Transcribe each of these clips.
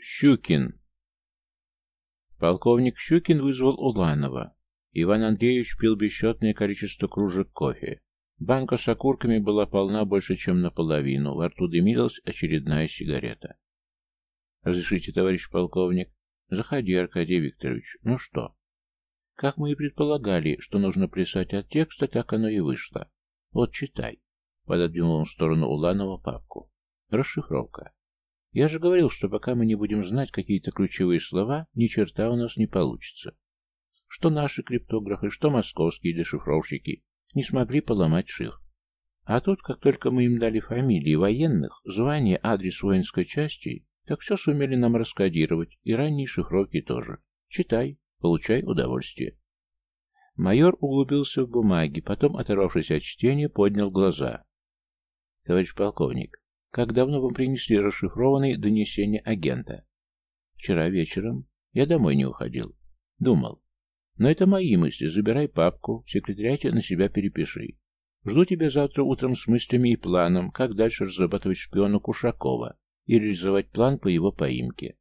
Щукин. Полковник Щукин вызвал Уланова. Иван Андреевич пил бесчетное количество кружек кофе. Банка с окурками была полна больше, чем наполовину. Во рту дымилась очередная сигарета. «Разрешите, товарищ полковник?» «Заходи, Аркадий Викторович. Ну что?» Как мы и предполагали, что нужно плясать от текста, так оно и вышло. Вот читай. Пододвинул он в сторону Уланова папку. Расшифровка. Я же говорил, что пока мы не будем знать какие-то ключевые слова, ни черта у нас не получится. Что наши криптографы, что московские дешифровщики не смогли поломать шифр. А тут, как только мы им дали фамилии военных, звание, адрес воинской части, так все сумели нам раскодировать, и ранние шифровки тоже. Читай, получай удовольствие. Майор углубился в бумаги, потом, оторвавшись от чтения, поднял глаза. «Товарищ полковник, как давно вам принесли расшифрованные донесения агента? Вчера вечером. Я домой не уходил. Думал. Но это мои мысли. Забирай папку, секретариате на себя перепиши. Жду тебя завтра утром с мыслями и планом, как дальше разрабатывать шпиона Кушакова и реализовать план по его поимке.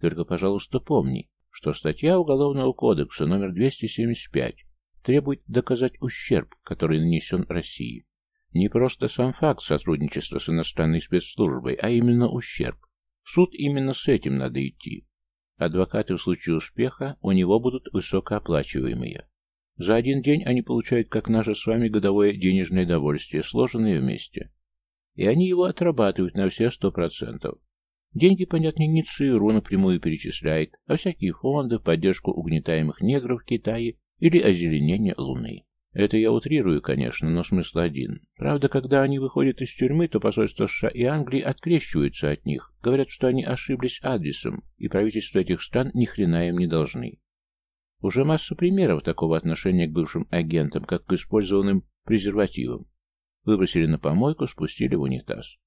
Только, пожалуйста, помни, что статья Уголовного кодекса номер 275 требует доказать ущерб, который нанесен России. Не просто сам факт сотрудничества с иностранной спецслужбой, а именно ущерб. В суд именно с этим надо идти. Адвокаты в случае успеха у него будут высокооплачиваемые. За один день они получают, как наше с вами, годовое денежное довольствие, сложенное вместе. И они его отрабатывают на все сто процентов. Деньги, понятно, не ЦРУ напрямую перечисляет, а всякие фонды поддержку угнетаемых негров в Китае или озеленение Луны. Это я утрирую, конечно, но смысл один. Правда, когда они выходят из тюрьмы, то посольства США и Англии открещиваются от них, говорят, что они ошиблись адресом, и правительства этих стран ни хрена им не должны. Уже масса примеров такого отношения к бывшим агентам, как к использованным презервативам. Выбросили на помойку, спустили в унитаз.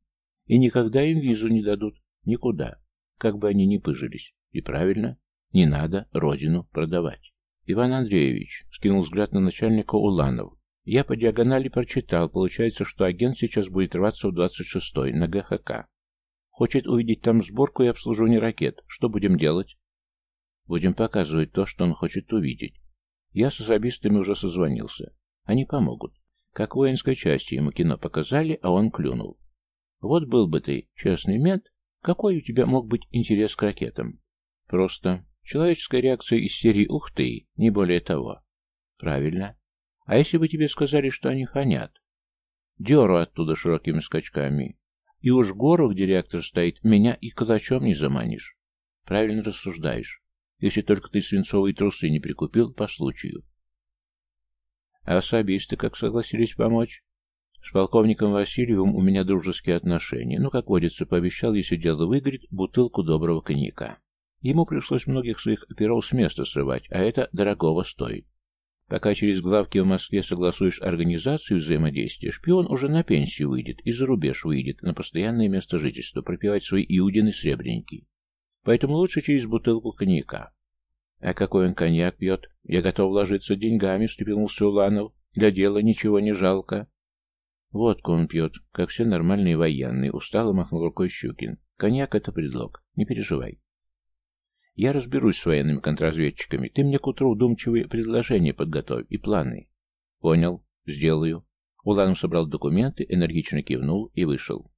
И никогда им визу не дадут. Никуда. Как бы они ни пыжились. И правильно, не надо родину продавать. Иван Андреевич скинул взгляд на начальника Уланов. Я по диагонали прочитал. Получается, что агент сейчас будет рваться в 26-й, на ГХК. Хочет увидеть там сборку и обслуживание ракет. Что будем делать? Будем показывать то, что он хочет увидеть. Я с особистами уже созвонился. Они помогут. Как в воинской части ему кино показали, а он клюнул. Вот был бы ты честный мент, какой у тебя мог быть интерес к ракетам? Просто Человеческая реакция из серии «Ух ты!» не более того. Правильно. А если бы тебе сказали, что они фонят? Деру оттуда широкими скачками. И уж гору, где реактор стоит, меня и калачом не заманишь. Правильно рассуждаешь. Если только ты свинцовые трусы не прикупил по случаю. А особисты как согласились помочь? С полковником Васильевым у меня дружеские отношения. Ну, как водится, пообещал, если дело выгорит, бутылку доброго коньяка. Ему пришлось многих своих оперов с места срывать, а это дорогого стоит. Пока через главки в Москве согласуешь организацию взаимодействия, шпион уже на пенсию выйдет и за рубеж выйдет на постоянное место жительства, пропивать свои иудины сребреники. Поэтому лучше через бутылку коньяка. А какой он коньяк пьет? Я готов вложиться деньгами, встрепенулся Уланов. Для дела ничего не жалко. Водку он пьет, как все нормальные военные, устало махнул рукой Щукин. Коньяк — это предлог, не переживай. Я разберусь с военными контрразведчиками. Ты мне к утру вдумчивые предложения подготовь и планы. Понял. Сделаю. Уланов собрал документы, энергично кивнул и вышел.